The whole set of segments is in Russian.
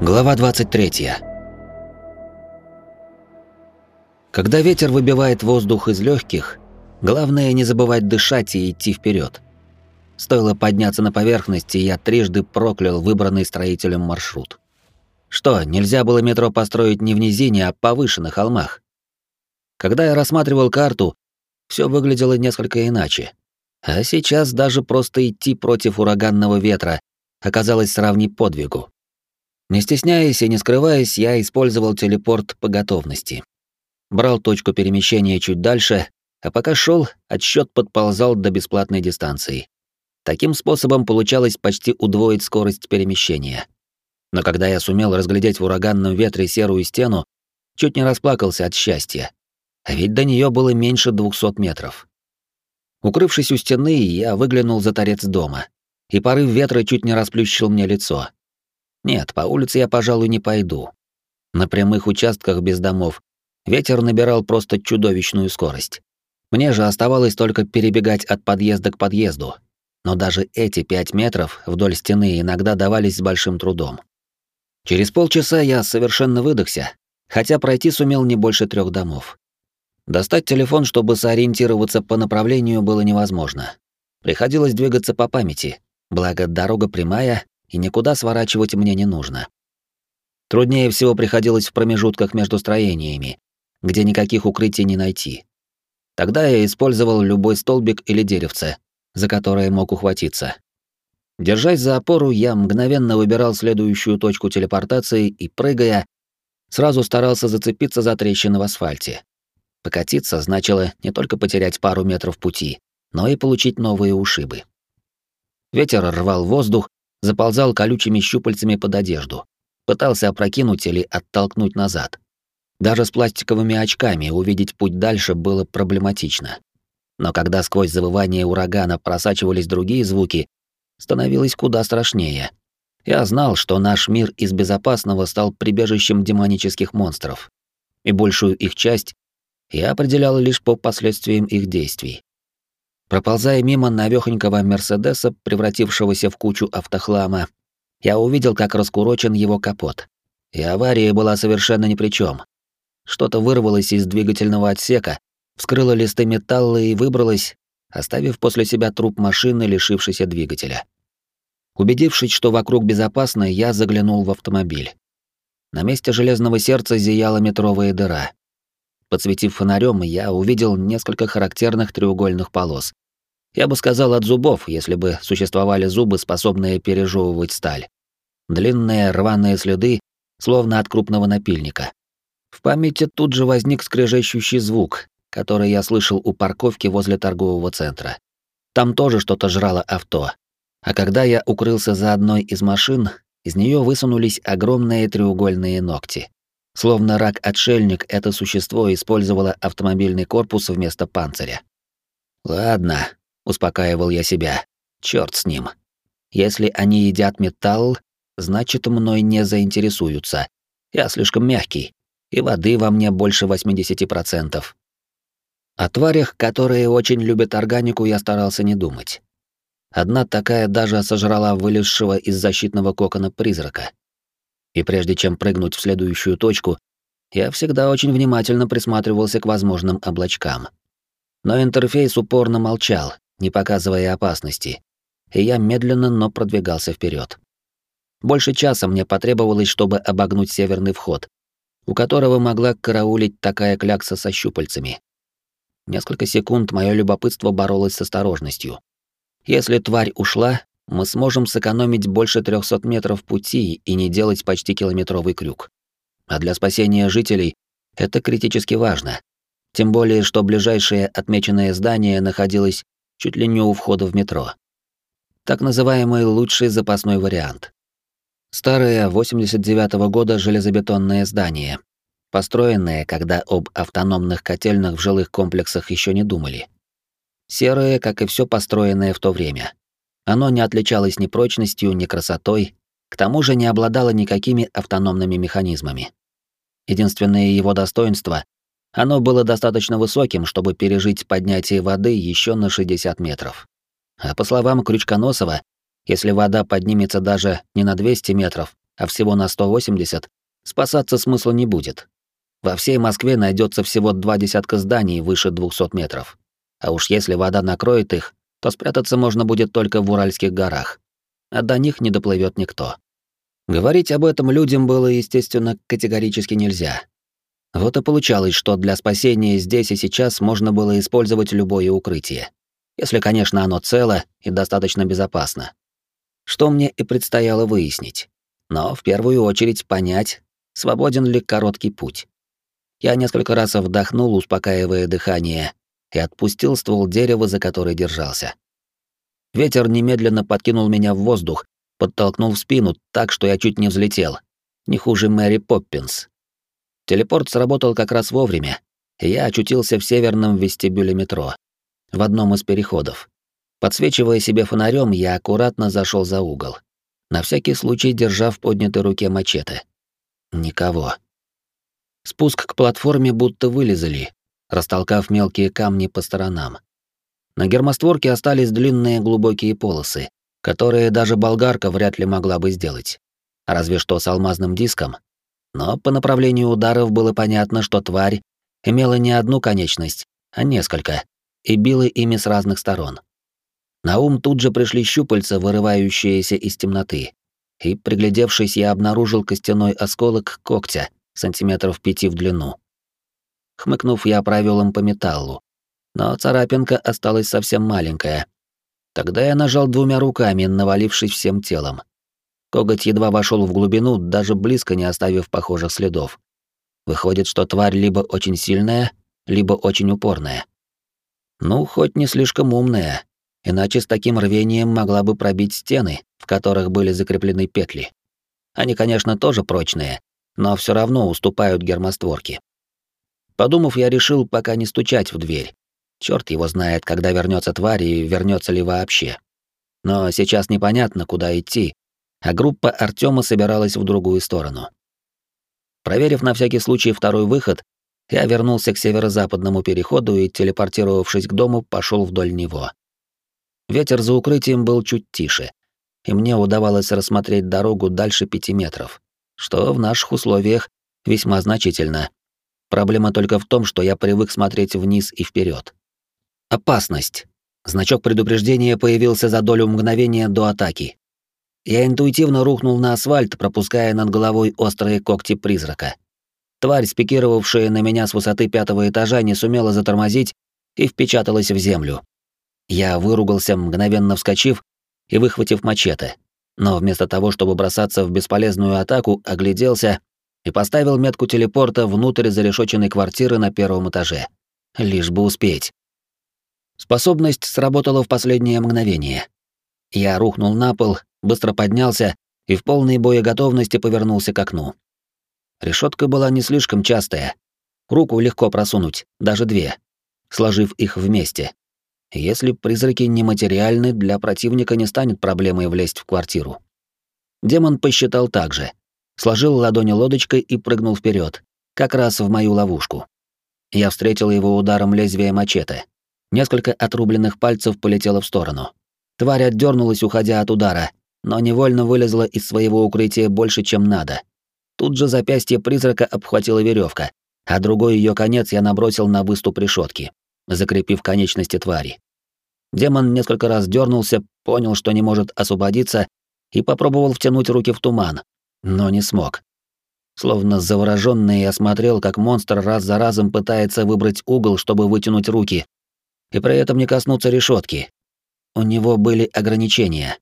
Глава 23. Когда ветер выбивает воздух из легких, главное не забывать дышать и идти вперед. Стоило подняться на поверхность, и я трижды проклял выбранный строителем маршрут. Что, нельзя было метро построить не в низине, а повыше на холмах? Когда я рассматривал карту, все выглядело несколько иначе. А сейчас даже просто идти против ураганного ветра оказалось сравни подвигу. Не стесняясь и не скрываясь, я использовал телепорт по готовности. Брал точку перемещения чуть дальше, а пока шел, отсчет подползал до бесплатной дистанции. Таким способом получалось почти удвоить скорость перемещения. Но когда я сумел разглядеть в ураганном ветре серую стену, чуть не расплакался от счастья. А ведь до нее было меньше двухсот метров. Укрывшись у стены, я выглянул за торец дома, и порыв ветра чуть не расплющил мне лицо. Нет, по улице я, пожалуй, не пойду. На прямых участках без домов ветер набирал просто чудовищную скорость. Мне же оставалось только перебегать от подъезда к подъезду. Но даже эти пять метров вдоль стены иногда давались с большим трудом. Через полчаса я совершенно выдохся, хотя пройти сумел не больше трех домов. Достать телефон, чтобы сориентироваться по направлению, было невозможно. Приходилось двигаться по памяти, благо дорога прямая, и никуда сворачивать мне не нужно. Труднее всего приходилось в промежутках между строениями, где никаких укрытий не найти. Тогда я использовал любой столбик или деревце, за которое мог ухватиться. Держась за опору, я мгновенно выбирал следующую точку телепортации и, прыгая, сразу старался зацепиться за трещины в асфальте. Покатиться значило не только потерять пару метров пути, но и получить новые ушибы. Ветер рвал воздух, заползал колючими щупальцами под одежду, пытался опрокинуть или оттолкнуть назад. Даже с пластиковыми очками увидеть путь дальше было проблематично. Но когда сквозь завывание урагана просачивались другие звуки, становилось куда страшнее. Я знал, что наш мир из безопасного стал прибежищем демонических монстров, и большую их часть я определял лишь по последствиям их действий. Проползая мимо навёхонького Мерседеса, превратившегося в кучу автохлама, я увидел, как раскурочен его капот. И авария была совершенно ни при чем. Что-то вырвалось из двигательного отсека, вскрыло листы металла и выбралось, оставив после себя труп машины, лишившейся двигателя. Убедившись, что вокруг безопасно, я заглянул в автомобиль. На месте железного сердца зияла метровая дыра. Подсветив фонарем, я увидел несколько характерных треугольных полос, я бы сказал от зубов, если бы существовали зубы, способные пережевывать сталь. Длинные рваные следы, словно от крупного напильника. В памяти тут же возник скрежещущий звук, который я слышал у парковки возле торгового центра. Там тоже что-то жрало авто. А когда я укрылся за одной из машин, из нее высунулись огромные треугольные ногти. Словно рак-отшельник, это существо использовало автомобильный корпус вместо панциря. Ладно, успокаивал я себя. Черт с ним. Если они едят металл, значит, мной не заинтересуются. Я слишком мягкий, и воды во мне больше 80%. О тварях, которые очень любят органику, я старался не думать. Одна такая даже сожрала вылезшего из защитного кокона призрака. И прежде чем прыгнуть в следующую точку, я всегда очень внимательно присматривался к возможным облачкам. Но интерфейс упорно молчал, не показывая опасности, и я медленно, но продвигался вперед. Больше часа мне потребовалось, чтобы обогнуть северный вход, у которого могла караулить такая клякса со щупальцами. Несколько секунд мое любопытство боролось с осторожностью. Если тварь ушла, мы сможем сэкономить больше 300 метров пути и не делать почти километровый крюк. А для спасения жителей это критически важно. Тем более, что ближайшее отмеченное здание находилось чуть ли не у входа в метро. Так называемый лучший запасной вариант. Старое 89 -го года железобетонное здание, построенное, когда об автономных котельных в жилых комплексах еще не думали. Серое, как и все построенное в то время. Оно не отличалось ни прочностью, ни красотой, к тому же не обладало никакими автономными механизмами. Единственное его достоинство оно было достаточно высоким, чтобы пережить поднятие воды еще на 60 метров. А по словам Крючконосова, если вода поднимется даже не на 200 метров, а всего на 180, спасаться смысла не будет. Во всей Москве найдется всего два десятка зданий выше 200 метров. А уж если вода накроет их, то спрятаться можно будет только в Уральских горах. А до них не доплывет никто. Говорить об этом людям было, естественно, категорически нельзя. Вот и получалось, что для спасения здесь и сейчас можно было использовать любое укрытие. Если, конечно, оно цело и достаточно безопасно. Что мне и предстояло выяснить. Но в первую очередь понять, свободен ли короткий путь. Я несколько раз вдохнул, успокаивая дыхание, и отпустил ствол дерева, за который держался. Ветер немедленно подкинул меня в воздух, подтолкнул в спину так, что я чуть не взлетел. Не хуже Мэри Поппинс. Телепорт сработал как раз вовремя, и я очутился в северном вестибюле метро, в одном из переходов. Подсвечивая себе фонарем, я аккуратно зашел за угол, на всякий случай держа в поднятой руке мачете. Никого. Спуск к платформе будто вылезали, растолкав мелкие камни по сторонам. На гермостворке остались длинные глубокие полосы, которые даже болгарка вряд ли могла бы сделать. Разве что с алмазным диском. Но по направлению ударов было понятно, что тварь имела не одну конечность, а несколько, и била ими с разных сторон. На ум тут же пришли щупальца, вырывающиеся из темноты. И, приглядевшись, я обнаружил костяной осколок когтя, сантиметров пяти в длину. Хмыкнув, я провел им по металлу. Но царапинка осталась совсем маленькая, Тогда я нажал двумя руками, навалившись всем телом. Коготь едва вошел в глубину, даже близко не оставив похожих следов. Выходит, что тварь либо очень сильная, либо очень упорная. Ну, хоть не слишком умная, иначе с таким рвением могла бы пробить стены, в которых были закреплены петли. Они, конечно, тоже прочные, но все равно уступают гермостворке. Подумав, я решил пока не стучать в дверь, Черт его знает, когда вернется тварь и вернется ли вообще. Но сейчас непонятно, куда идти, а группа Артема собиралась в другую сторону. Проверив на всякий случай второй выход, я вернулся к северо-западному переходу и, телепортировавшись к дому, пошел вдоль него. Ветер за укрытием был чуть тише, и мне удавалось рассмотреть дорогу дальше пяти метров, что в наших условиях весьма значительно. Проблема только в том, что я привык смотреть вниз и вперед. Опасность. Значок предупреждения появился за долю мгновения до атаки. Я интуитивно рухнул на асфальт, пропуская над головой острые когти призрака. Тварь, спикировавшая на меня с высоты пятого этажа, не сумела затормозить и впечаталась в землю. Я выругался, мгновенно вскочив и выхватив мачете. Но вместо того, чтобы бросаться в бесполезную атаку, огляделся и поставил метку телепорта внутрь зарешоченной квартиры на первом этаже. Лишь бы успеть. Способность сработала в последнее мгновение. Я рухнул на пол, быстро поднялся и в полной боеготовности повернулся к окну. Решетка была не слишком частая. Руку легко просунуть, даже две, сложив их вместе. Если призраки нематериальны, для противника не станет проблемой влезть в квартиру. Демон посчитал так же. Сложил ладони лодочкой и прыгнул вперед, как раз в мою ловушку. Я встретил его ударом лезвия мачете. Несколько отрубленных пальцев полетело в сторону. Тварь отдернулась, уходя от удара, но невольно вылезла из своего укрытия больше, чем надо. Тут же запястье призрака обхватила веревка, а другой ее конец я набросил на выступ решетки, закрепив конечности твари. Демон несколько раз дернулся, понял, что не может освободиться, и попробовал втянуть руки в туман, но не смог. Словно заворожённый я смотрел, как монстр раз за разом пытается выбрать угол, чтобы вытянуть руки, и при этом не коснуться решетки. У него были ограничения.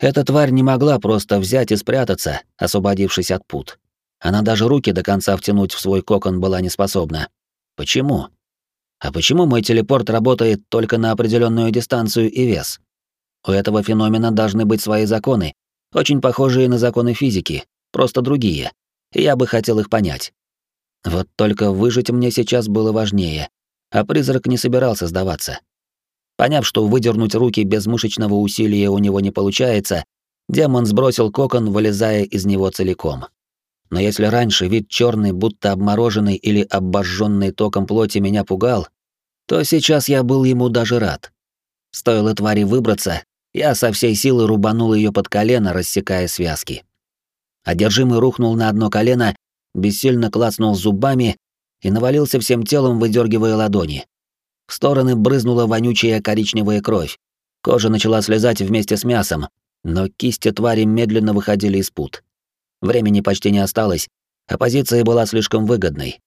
Эта тварь не могла просто взять и спрятаться, освободившись от пут. Она даже руки до конца втянуть в свой кокон была не способна. Почему? А почему мой телепорт работает только на определенную дистанцию и вес? У этого феномена должны быть свои законы, очень похожие на законы физики, просто другие. Я бы хотел их понять. Вот только выжить мне сейчас было важнее, а призрак не собирался сдаваться. Поняв, что выдернуть руки без мышечного усилия у него не получается, демон сбросил кокон, вылезая из него целиком. Но если раньше вид черный, будто обмороженный или обожженный током плоти меня пугал, то сейчас я был ему даже рад. Стоило твари выбраться, я со всей силы рубанул ее под колено, рассекая связки. Одержимый рухнул на одно колено, бессильно клацнул зубами и навалился всем телом, выдергивая ладони. В стороны брызнула вонючая коричневая кровь. Кожа начала слезать вместе с мясом, но кисти твари медленно выходили из пут. Времени почти не осталось, а позиция была слишком выгодной.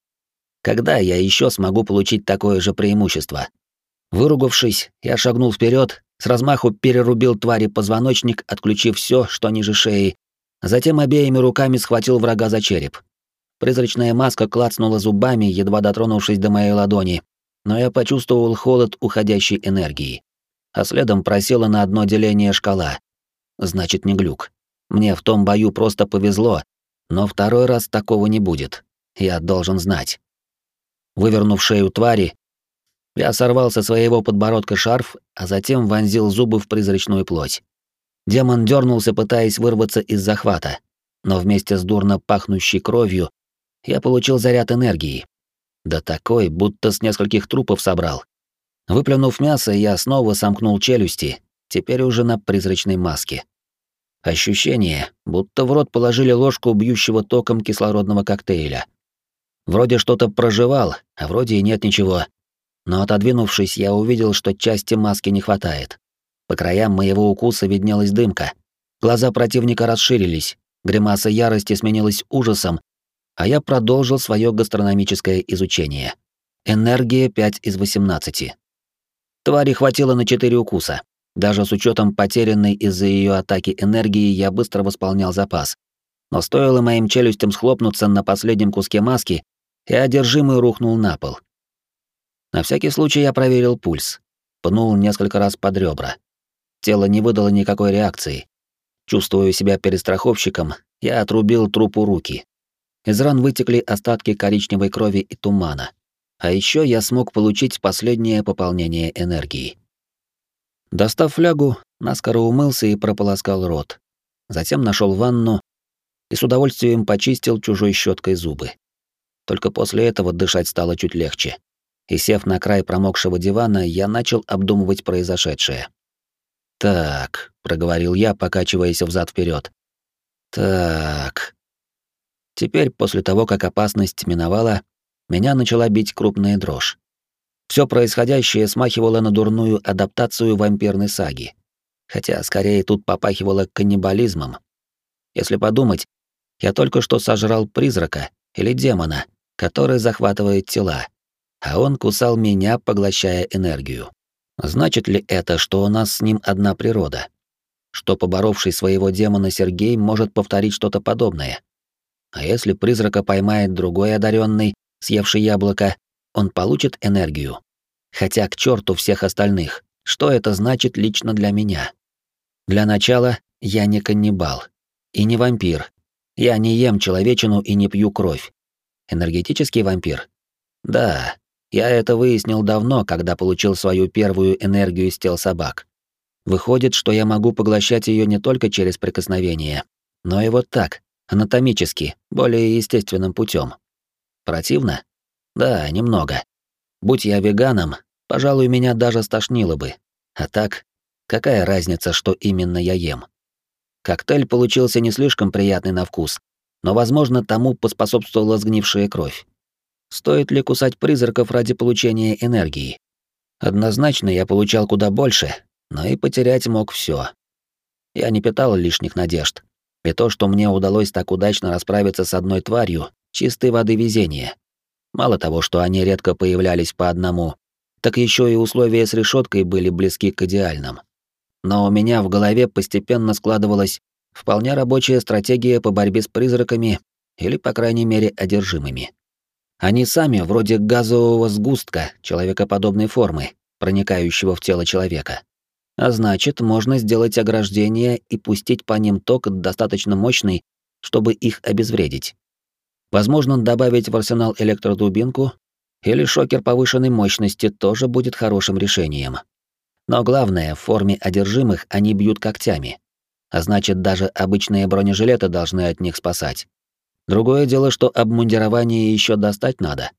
Когда я еще смогу получить такое же преимущество? Выругавшись, я шагнул вперед, с размаху перерубил твари позвоночник, отключив все, что ниже шеи, затем обеими руками схватил врага за череп. Призрачная маска клацнула зубами, едва дотронувшись до моей ладони, но я почувствовал холод уходящей энергии. А следом просела на одно деление шкала. Значит, не глюк. Мне в том бою просто повезло, но второй раз такого не будет. Я должен знать. Вывернув шею твари, я сорвал со своего подбородка шарф, а затем вонзил зубы в призрачную плоть. Демон дернулся, пытаясь вырваться из захвата, но вместе с дурно пахнущей кровью я получил заряд энергии. Да такой, будто с нескольких трупов собрал. Выплюнув мясо, я снова сомкнул челюсти, теперь уже на призрачной маске. Ощущение, будто в рот положили ложку бьющего током кислородного коктейля. Вроде что-то проживал, а вроде и нет ничего. Но отодвинувшись, я увидел, что части маски не хватает. По краям моего укуса виднелась дымка. Глаза противника расширились, гримаса ярости сменилась ужасом, а я продолжил свое гастрономическое изучение. Энергия 5 из 18. Твари хватило на 4 укуса. Даже с учетом потерянной из-за ее атаки энергии я быстро восполнял запас. Но стоило моим челюстям схлопнуться на последнем куске маски, и одержимый рухнул на пол. На всякий случай я проверил пульс. Пнул несколько раз под ребра. Тело не выдало никакой реакции. Чувствуя себя перестраховщиком, я отрубил трупу руки. Из ран вытекли остатки коричневой крови и тумана. А еще я смог получить последнее пополнение энергии. Достав флягу, наскоро умылся и прополоскал рот. Затем нашел ванну и с удовольствием почистил чужой щеткой зубы. Только после этого дышать стало чуть легче. И сев на край промокшего дивана, я начал обдумывать произошедшее. «Так», — проговорил я, покачиваясь взад вперед. «Так». Теперь, после того, как опасность миновала, меня начала бить крупная дрожь. Все происходящее смахивало на дурную адаптацию вампирной саги. Хотя скорее тут попахивало каннибализмом. Если подумать, я только что сожрал призрака или демона, который захватывает тела, а он кусал меня, поглощая энергию. Значит ли это, что у нас с ним одна природа? Что поборовший своего демона Сергей может повторить что-то подобное? А если призрака поймает другой одаренный, съевший яблоко, он получит энергию. Хотя к черту всех остальных, что это значит лично для меня? Для начала, я не каннибал. И не вампир. Я не ем человечину и не пью кровь. Энергетический вампир? Да, я это выяснил давно, когда получил свою первую энергию из тел собак. Выходит, что я могу поглощать ее не только через прикосновение, но и вот так, анатомически, более естественным путем. Противно? Да, немного. Будь я веганом, пожалуй, меня даже стошнило бы. А так, какая разница, что именно я ем? Коктейль получился не слишком приятный на вкус, но, возможно, тому поспособствовала сгнившая кровь. Стоит ли кусать призраков ради получения энергии? Однозначно я получал куда больше, но и потерять мог все. Я не питал лишних надежд. И то, что мне удалось так удачно расправиться с одной тварью, чистой воды везение. Мало того, что они редко появлялись по одному, так еще и условия с решеткой были близки к идеальным. Но у меня в голове постепенно складывалась вполне рабочая стратегия по борьбе с призраками или, по крайней мере, одержимыми. Они сами вроде газового сгустка человекоподобной формы, проникающего в тело человека. А значит, можно сделать ограждение и пустить по ним ток достаточно мощный, чтобы их обезвредить. Возможно, добавить в арсенал электродубинку или шокер повышенной мощности тоже будет хорошим решением. Но главное, в форме одержимых они бьют когтями. А значит, даже обычные бронежилеты должны от них спасать. Другое дело, что обмундирование еще достать надо.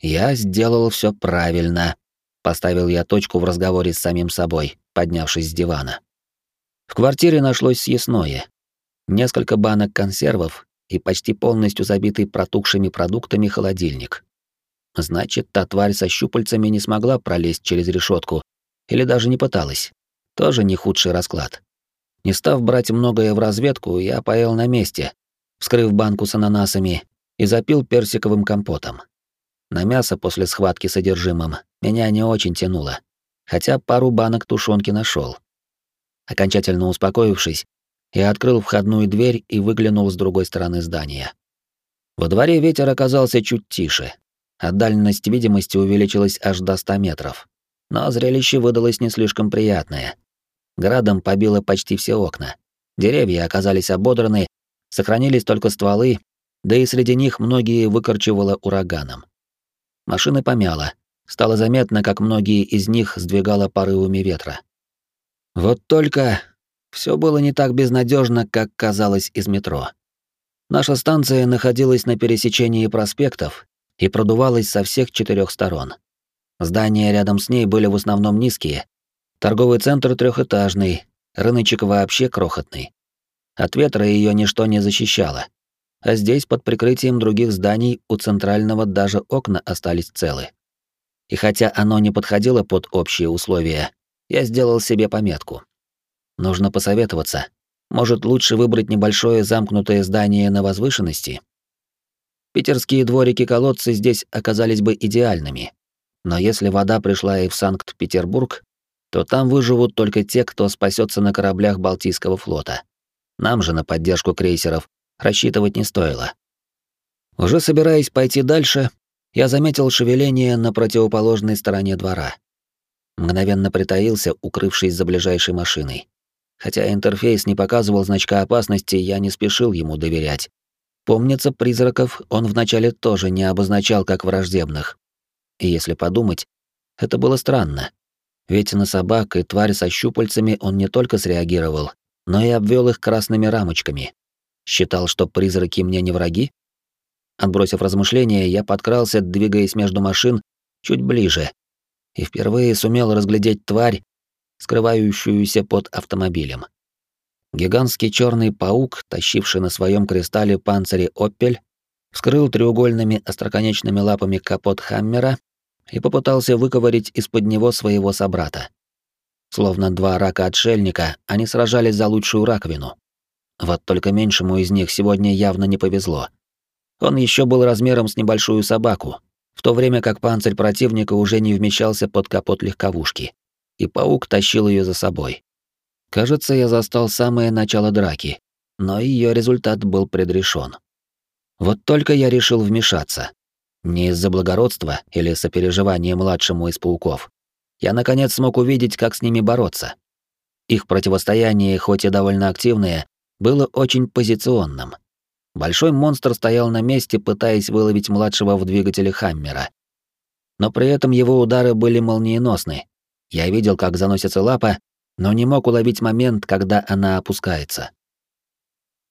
Я сделал все правильно. Поставил я точку в разговоре с самим собой, поднявшись с дивана. В квартире нашлось съестное. несколько банок консервов и почти полностью забитый протухшими продуктами холодильник. Значит, та тварь со щупальцами не смогла пролезть через решетку или даже не пыталась. Тоже не худший расклад. Не став брать многое в разведку, я поел на месте, вскрыв банку с ананасами и запил персиковым компотом. На мясо после схватки с содержимым меня не очень тянуло, хотя пару банок тушенки нашел. Окончательно успокоившись, я открыл входную дверь и выглянул с другой стороны здания. Во дворе ветер оказался чуть тише, а дальность видимости увеличилась аж до 100 метров. Но зрелище выдалось не слишком приятное. Градом побило почти все окна. Деревья оказались ободраны, сохранились только стволы, да и среди них многие выкорчевало ураганом. Машины помяло. Стало заметно, как многие из них сдвигало порывами ветра. Вот только все было не так безнадежно, как казалось из метро. Наша станция находилась на пересечении проспектов и продувалась со всех четырех сторон. Здания рядом с ней были в основном низкие. Торговый центр трехэтажный, рыночек вообще крохотный. От ветра ее ничто не защищало, а здесь под прикрытием других зданий у центрального даже окна остались целы. И хотя оно не подходило под общие условия, я сделал себе пометку. Нужно посоветоваться. Может, лучше выбрать небольшое замкнутое здание на возвышенности? Питерские дворики-колодцы здесь оказались бы идеальными. Но если вода пришла и в Санкт-Петербург, то там выживут только те, кто спасется на кораблях Балтийского флота. Нам же на поддержку крейсеров рассчитывать не стоило. Уже собираясь пойти дальше, я заметил шевеление на противоположной стороне двора. Мгновенно притаился, укрывшись за ближайшей машиной. Хотя интерфейс не показывал значка опасности, я не спешил ему доверять. Помнится, призраков он вначале тоже не обозначал как враждебных. И если подумать, это было странно. Ведь на собак и тварь со щупальцами он не только среагировал, но и обвел их красными рамочками. Считал, что призраки мне не враги? Отбросив размышления, я подкрался, двигаясь между машин, чуть ближе, и впервые сумел разглядеть тварь, скрывающуюся под автомобилем. Гигантский черный паук, тащивший на своем кристалле панцире «Оппель», вскрыл треугольными остроконечными лапами капот Хаммера и попытался выковырить из-под него своего собрата. Словно два рака-отшельника, они сражались за лучшую раковину. Вот только меньшему из них сегодня явно не повезло. Он еще был размером с небольшую собаку, в то время как панцирь противника уже не вмещался под капот легковушки, и паук тащил ее за собой. Кажется, я застал самое начало драки, но ее результат был предрешен. Вот только я решил вмешаться. Не из-за благородства или сопереживания младшему из пауков, я наконец смог увидеть, как с ними бороться. Их противостояние, хоть и довольно активное, было очень позиционным. Большой монстр стоял на месте, пытаясь выловить младшего в двигателе Хаммера. Но при этом его удары были молниеносны. Я видел, как заносится лапа, но не мог уловить момент, когда она опускается.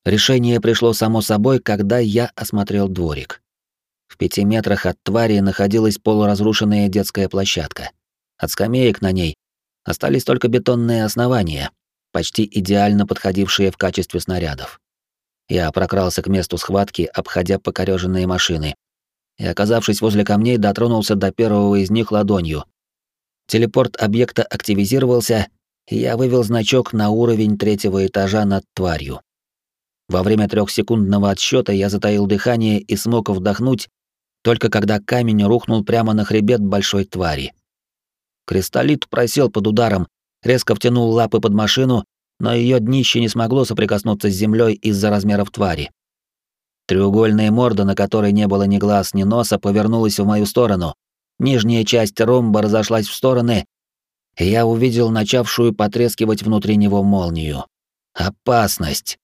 Решение пришло само собой, когда я осмотрел дворик. В пяти метрах от твари находилась полуразрушенная детская площадка. От скамеек на ней остались только бетонные основания, почти идеально подходившие в качестве снарядов. Я прокрался к месту схватки, обходя покорёженные машины, и, оказавшись возле камней, дотронулся до первого из них ладонью. Телепорт объекта активизировался, и я вывел значок на уровень третьего этажа над тварью. Во время трехсекундного отсчета я затаил дыхание и смог вдохнуть, только когда камень рухнул прямо на хребет большой твари. Кристаллит просел под ударом, резко втянул лапы под машину, но ее днище не смогло соприкоснуться с землей из-за размеров твари. Треугольная морда, на которой не было ни глаз, ни носа, повернулась в мою сторону. Нижняя часть ромба разошлась в стороны, и я увидел начавшую потрескивать внутри него молнию. Опасность.